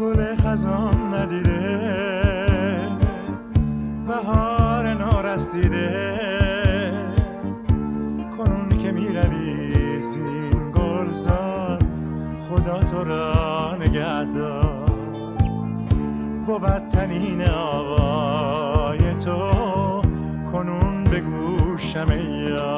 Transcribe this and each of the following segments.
گل خزان ندیده. بهار نارسیده. کنون که می‌روی زین گلزار خدا تو را نگهدار. بود تنین آوای تو کنون به گوشم یاد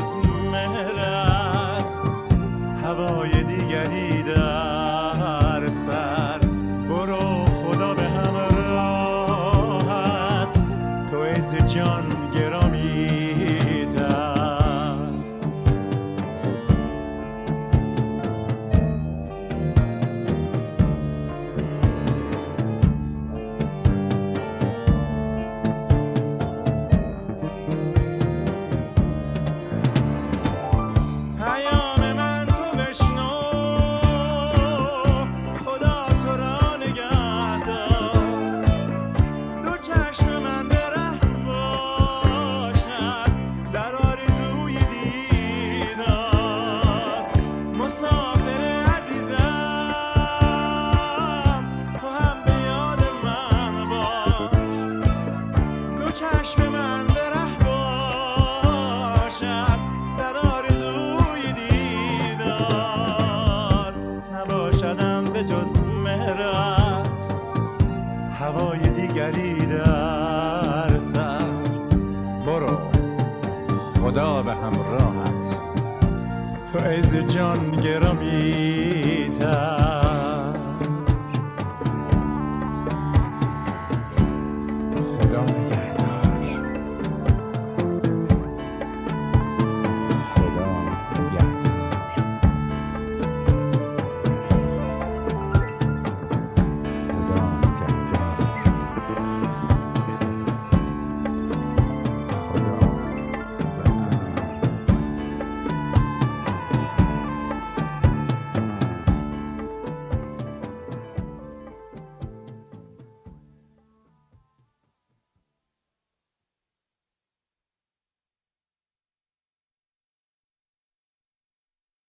جز مهرت هوای دیگری در سر. برو خدا به همراهت تو ایز جان باشد در آرزوی دیدار. نباشدم به جز مهرت هوای دیگری در سر. برو خدا به همراهت. تو عز جان گرامی